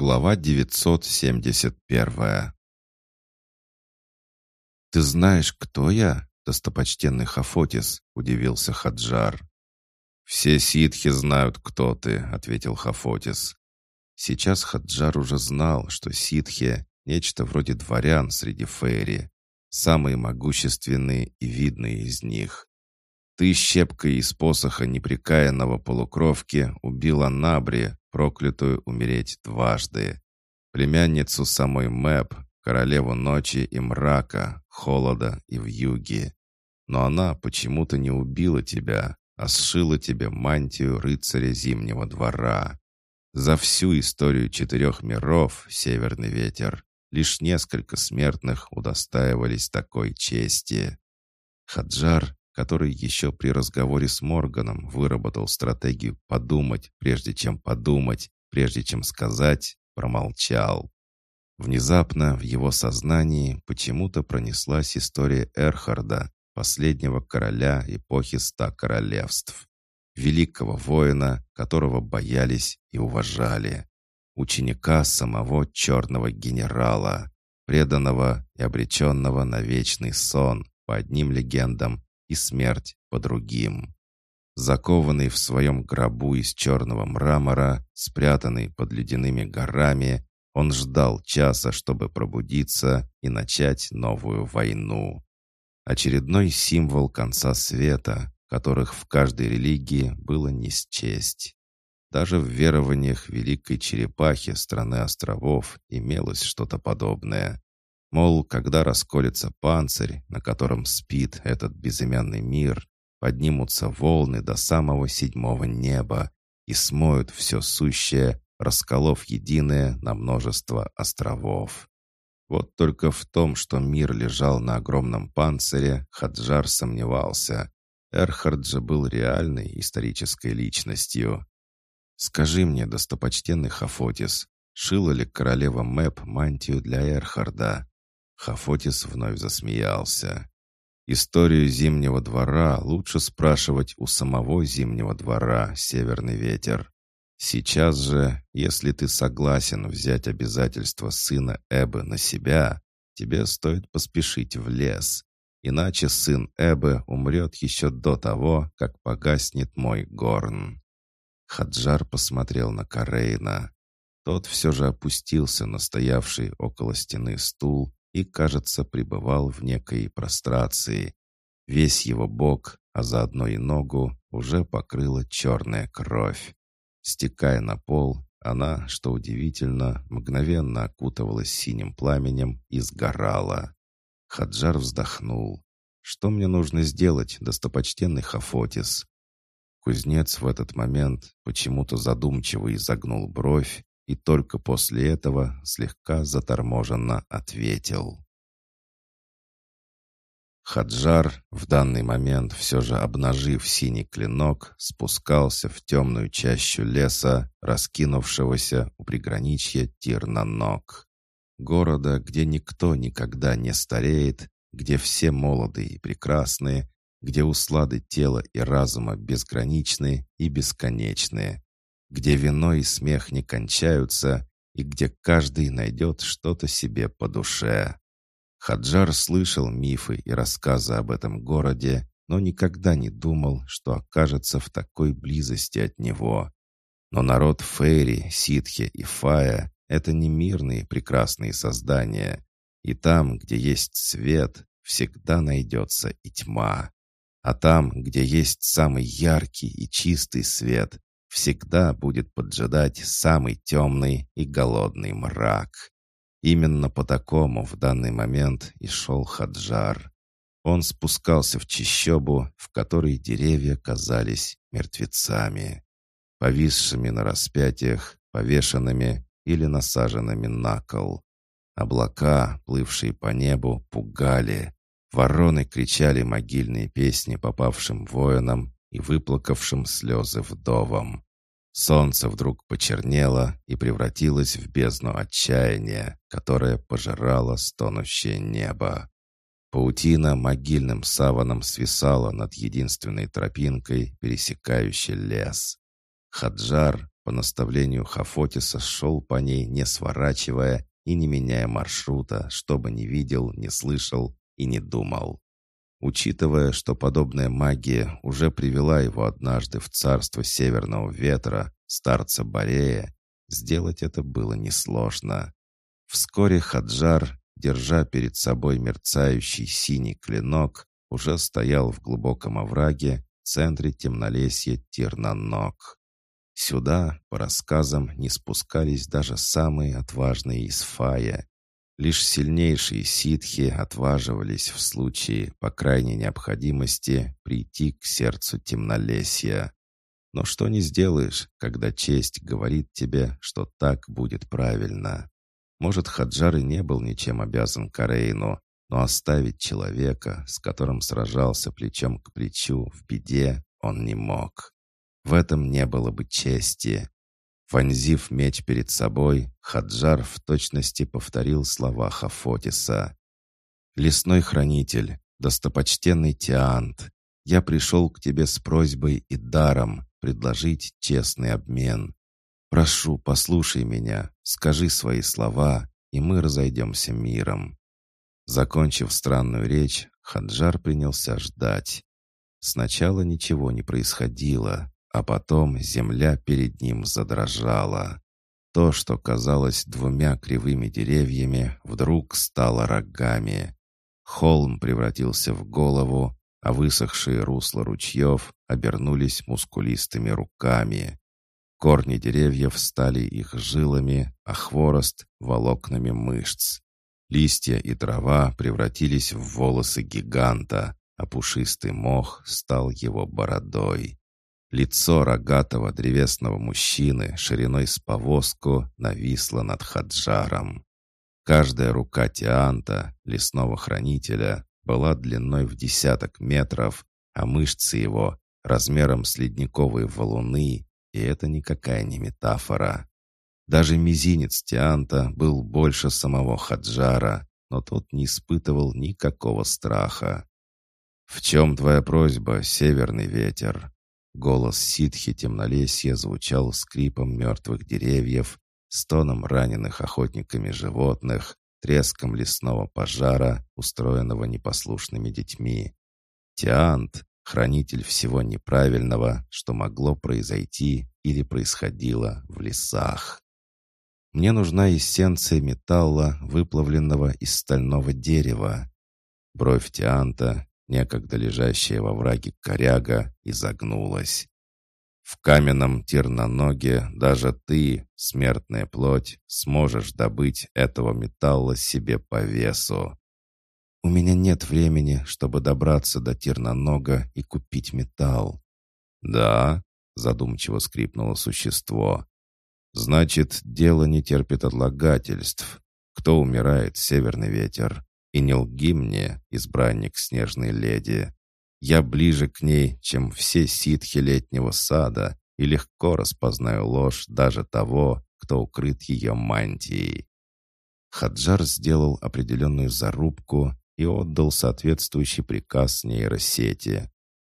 Глава 971 «Ты знаешь, кто я, достопочтенный Хафотис?» — удивился Хаджар. «Все ситхи знают, кто ты», — ответил Хафотис. Сейчас Хаджар уже знал, что ситхи — нечто вроде дворян среди фейри, самые могущественные и видные из них. Ты щепкой из посоха непрекаянного полукровки убила Набри, проклятую умереть дважды. Племянницу самой Мэп, королеву ночи и мрака, холода и вьюги. Но она почему-то не убила тебя, а сшила тебе мантию рыцаря Зимнего двора. За всю историю четырех миров, Северный ветер, лишь несколько смертных удостаивались такой чести. Хаджар который еще при разговоре с Морганом выработал стратегию подумать, прежде чем подумать, прежде чем сказать, промолчал. Внезапно в его сознании почему-то пронеслась история Эрхарда, последнего короля эпохи ста королевств. Великого воина, которого боялись и уважали. Ученика самого черного генерала, преданного и обреченного на вечный сон, по одним легендам, и смерть по другим. Закованный в своем гробу из черного мрамора, спрятанный под ледяными горами, он ждал часа, чтобы пробудиться и начать новую войну. Очередной символ конца света, которых в каждой религии было не счесть. Даже в верованиях Великой Черепахи страны островов имелось что-то подобное. Мол, когда расколется панцирь, на котором спит этот безымянный мир, поднимутся волны до самого седьмого неба и смоют все сущее, расколов единое на множество островов. Вот только в том, что мир лежал на огромном панцире, Хаджар сомневался. Эрхард же был реальной исторической личностью. «Скажи мне, достопочтенный Хафотис, шила ли королева Мэп мантию для Эрхарда?» Хафотис вновь засмеялся. Историю Зимнего двора лучше спрашивать у самого Зимнего двора, Северный ветер. Сейчас же, если ты согласен взять обязательства сына Эбы на себя, тебе стоит поспешить в лес. Иначе сын Эбы умрет еще до того, как погаснет мой горн. Хаджар посмотрел на Карейна. Тот все же опустился на стоявший около стены стул и, кажется, пребывал в некой прострации. Весь его бок, а заодно и ногу, уже покрыла черная кровь. Стекая на пол, она, что удивительно, мгновенно окутывалась синим пламенем и сгорала. Хаджар вздохнул. «Что мне нужно сделать, достопочтенный Хафотис?» Кузнец в этот момент почему-то задумчиво изогнул бровь и только после этого слегка заторможенно ответил. Хаджар, в данный момент все же обнажив синий клинок, спускался в темную чащу леса, раскинувшегося у приграничья Тирнанок. Города, где никто никогда не стареет, где все молоды и прекрасны, где услады тела и разума безграничны и бесконечны, где вино и смех не кончаются и где каждый найдет что-то себе по душе. Хаджар слышал мифы и рассказы об этом городе, но никогда не думал, что окажется в такой близости от него. Но народ Фейри, Ситхи и Фая — это не мирные прекрасные создания. И там, где есть свет, всегда найдется и тьма. А там, где есть самый яркий и чистый свет, всегда будет поджидать самый темный и голодный мрак. Именно по такому в данный момент и шел Хаджар. Он спускался в чищобу, в которой деревья казались мертвецами, повисшими на распятиях, повешенными или насаженными на кол. Облака, плывшие по небу, пугали. Вороны кричали могильные песни попавшим воинам и выплакавшим слезы вдовам. Солнце вдруг почернело и превратилось в бездну отчаяния, которое пожирало стонущее небо. Паутина могильным саваном свисала над единственной тропинкой, пересекающей лес. Хаджар, по наставлению Хафотиса шел по ней, не сворачивая и не меняя маршрута, чтобы не видел, не слышал и не думал. Учитывая, что подобная магия уже привела его однажды в царство Северного Ветра, старца Борея, сделать это было несложно. Вскоре Хаджар, держа перед собой мерцающий синий клинок, уже стоял в глубоком овраге в центре темнолесья Тирнанок. Сюда, по рассказам, не спускались даже самые отважные из Фая, Лишь сильнейшие ситхи отваживались в случае, по крайней необходимости, прийти к сердцу темнолесья. Но что не сделаешь, когда честь говорит тебе, что так будет правильно. Может, Хаджар и не был ничем обязан Карейну, но оставить человека, с которым сражался плечом к плечу в беде, он не мог. В этом не было бы чести. Вонзив меч перед собой, Хаджар в точности повторил слова Хафотиса. «Лесной хранитель, достопочтенный Тиант, я пришел к тебе с просьбой и даром предложить честный обмен. Прошу, послушай меня, скажи свои слова, и мы разойдемся миром». Закончив странную речь, Хаджар принялся ждать. Сначала ничего не происходило, а потом земля перед ним задрожала. То, что казалось двумя кривыми деревьями, вдруг стало рогами. Холм превратился в голову, а высохшие русла ручьев обернулись мускулистыми руками. Корни деревьев стали их жилами, а хворост — волокнами мышц. Листья и трава превратились в волосы гиганта, а пушистый мох стал его бородой. Лицо рогатого древесного мужчины шириной с повозку нависло над Хаджаром. Каждая рука Тианта, лесного хранителя, была длиной в десяток метров, а мышцы его размером с ледниковые валуны, и это никакая не метафора. Даже мизинец Тианта был больше самого Хаджара, но тот не испытывал никакого страха. «В чем твоя просьба, северный ветер?» Голос ситхи темнолесья звучал скрипом мертвых деревьев, стоном раненых охотниками животных, треском лесного пожара, устроенного непослушными детьми. Тиант — хранитель всего неправильного, что могло произойти или происходило в лесах. Мне нужна эссенция металла, выплавленного из стального дерева. Бровь Тианта, некогда лежащая во враге коряга, изогнулась. В каменном терноноге даже ты, смертная плоть, сможешь добыть этого металла себе по весу. У меня нет времени, чтобы добраться до тернонога и купить металл. Да, задумчиво скрипнуло существо. Значит, дело не терпит отлагательств. Кто умирает, северный ветер? И не лги мне, избранник снежной леди. Я ближе к ней, чем все ситхи летнего сада, и легко распознаю ложь даже того, кто укрыт ее мантией. Хаджар сделал определенную зарубку и отдал соответствующий приказ нейросети.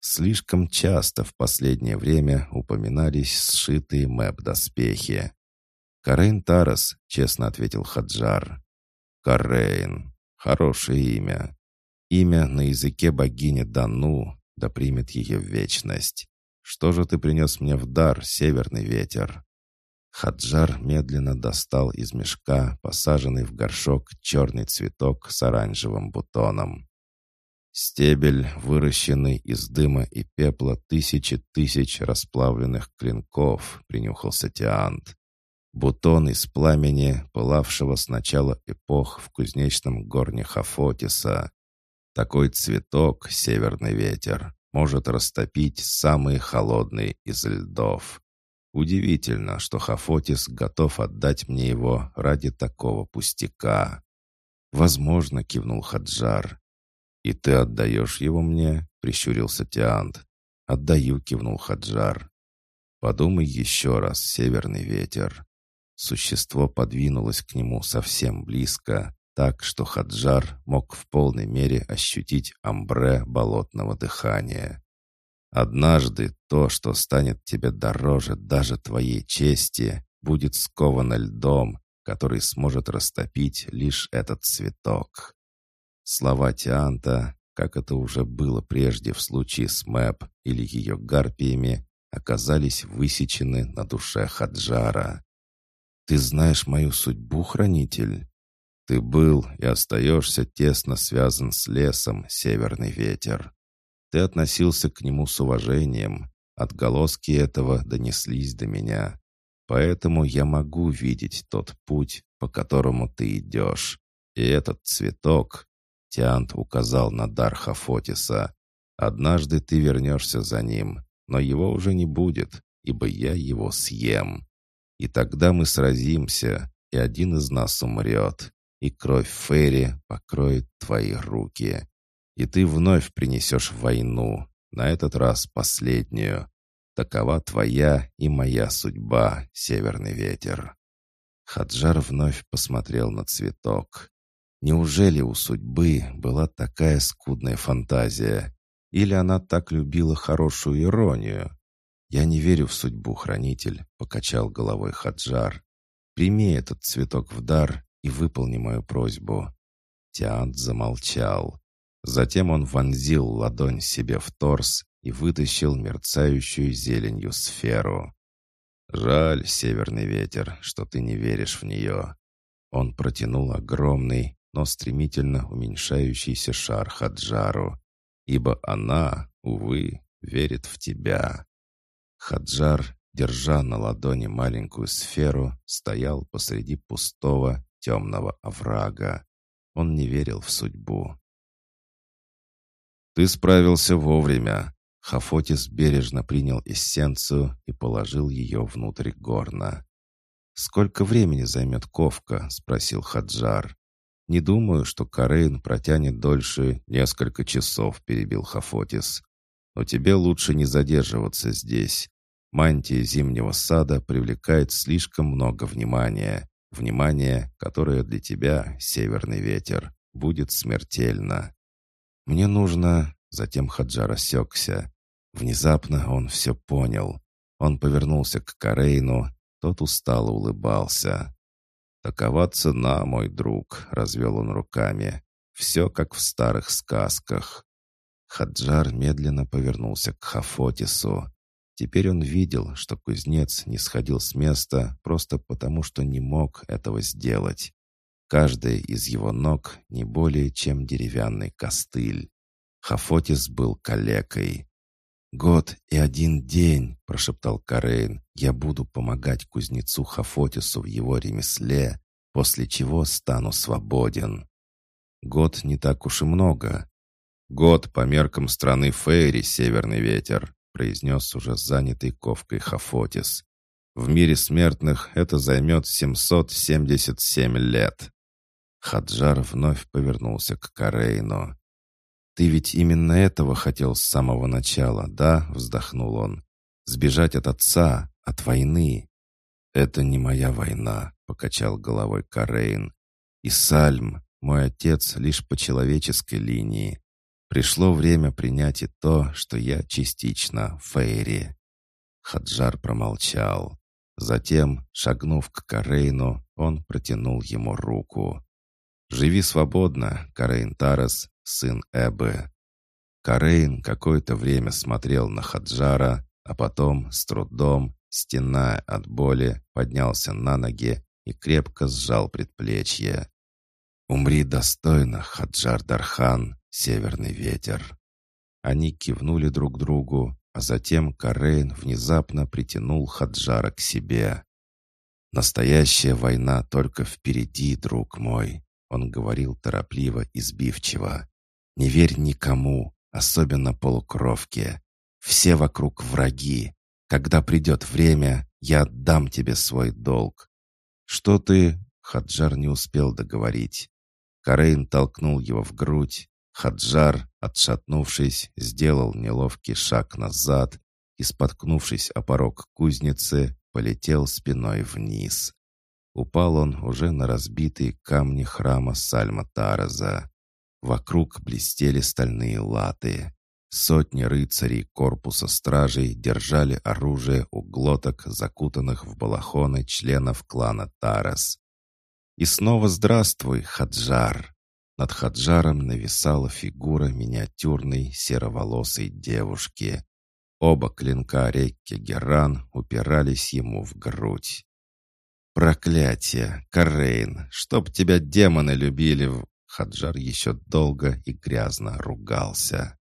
Слишком часто в последнее время упоминались сшитые мэп-доспехи. «Карейн Тарас», — честно ответил Хаджар. «Карейн. Хорошее имя. Имя на языке богини Дану, да примет ее вечность. Что же ты принес мне в дар, северный ветер?» Хаджар медленно достал из мешка посаженный в горшок черный цветок с оранжевым бутоном. Стебель, выращенный из дыма и пепла тысячи тысяч расплавленных клинков, принюхался Тиант. Бутон из пламени, пылавшего с начала эпох в кузнечном горне Хафотиса. Такой цветок, северный ветер, может растопить самые холодные из льдов. Удивительно, что Хафотис готов отдать мне его ради такого пустяка. «Возможно», — кивнул Хаджар. «И ты отдаешь его мне?» — прищурился Тиант. «Отдаю», — кивнул Хаджар. «Подумай еще раз, северный ветер. Существо подвинулось к нему совсем близко, так что Хаджар мог в полной мере ощутить амбре болотного дыхания. Однажды то, что станет тебе дороже даже твоей чести, будет сковано льдом, который сможет растопить лишь этот цветок. Слова Тианта, как это уже было прежде в случае с Мэп или ее гарпиями, оказались высечены на душе Хаджара. «Ты знаешь мою судьбу, хранитель?» «Ты был и остаешься тесно связан с лесом, северный ветер. Ты относился к нему с уважением. Отголоски этого донеслись до меня. Поэтому я могу видеть тот путь, по которому ты идешь. И этот цветок, Тиант указал на дар Хафотиса, однажды ты вернешься за ним, но его уже не будет, ибо я его съем. И тогда мы сразимся, и один из нас умрет, и кровь Ферри покроет твои руки. И ты вновь принесешь войну, на этот раз последнюю. Такова твоя и моя судьба, северный ветер. Хаджар вновь посмотрел на цветок. Неужели у судьбы была такая скудная фантазия? Или она так любила хорошую иронию? «Я не верю в судьбу, хранитель», — покачал головой Хаджар. «Прими этот цветок в дар и выполни мою просьбу». Тиант замолчал. Затем он вонзил ладонь себе в торс и вытащил мерцающую зеленью сферу. «Жаль, северный ветер, что ты не веришь в нее». Он протянул огромный, но стремительно уменьшающийся шар Хаджару, ибо она, увы, верит в тебя. Хаджар, держа на ладони маленькую сферу, стоял посреди пустого темного оврага. Он не верил в судьбу. «Ты справился вовремя», Хафотис бережно принял эссенцию и положил ее внутрь горна. «Сколько времени займет ковка?» — спросил Хаджар. «Не думаю, что Карейн протянет дольше несколько часов», — перебил Хафотис. «Но тебе лучше не задерживаться здесь. Мантия зимнего сада привлекает слишком много внимания. Внимание, которое для тебя, северный ветер, будет смертельно. Мне нужно...» Затем Хаджар осекся. Внезапно он все понял. Он повернулся к Карейну, тот устало улыбался. «Такова цена, мой друг», — развел он руками. «Все как в старых сказках». Хаджар медленно повернулся к Хафотису. Теперь он видел, что кузнец не сходил с места просто потому, что не мог этого сделать. Каждая из его ног не более чем деревянный костыль. Хафотис был калекой. «Год и один день», — прошептал Карейн, — «я буду помогать кузнецу Хафотису в его ремесле, после чего стану свободен». «Год не так уж и много». «Год по меркам страны Фейри, Северный ветер», — произнес уже занятый ковкой Хафотис. «В мире смертных это займет 777 лет». Хаджар вновь повернулся к Карейну. «Ты ведь именно этого хотел с самого начала, да?» — вздохнул он. «Сбежать от отца, от войны». «Это не моя война», — покачал головой Карейн. «И Сальм, мой отец, лишь по человеческой линии. Пришло время принять и то, что я частично Фейри». Хаджар промолчал. Затем, шагнув к Карейну, он протянул ему руку. «Живи свободно, Карейн Тарас, сын Эбы. Карейн какое-то время смотрел на Хаджара, а потом, с трудом, стеная от боли, поднялся на ноги и крепко сжал предплечье. «Умри достойно, Хаджар Дархан, северный ветер!» Они кивнули друг другу, а затем Карейн внезапно притянул Хаджара к себе. «Настоящая война только впереди, друг мой», — он говорил торопливо и сбивчиво. Не верь никому, особенно полукровке. Все вокруг враги. Когда придет время, я отдам тебе свой долг». «Что ты...» — Хаджар не успел договорить. Карейн толкнул его в грудь. Хаджар, отшатнувшись, сделал неловкий шаг назад и, споткнувшись о порог кузницы, полетел спиной вниз. Упал он уже на разбитые камни храма Сальма Тараза. Вокруг блестели стальные латы. Сотни рыцарей корпуса стражей держали оружие у глоток, закутанных в балахоны членов клана Тарас. И снова здравствуй, Хаджар! Над Хаджаром нависала фигура миниатюрной сероволосой девушки. Оба клинка Рекки Геран упирались ему в грудь. «Проклятие! Карейн! Чтоб тебя демоны любили!» Хаджар еще долго и грязно ругался.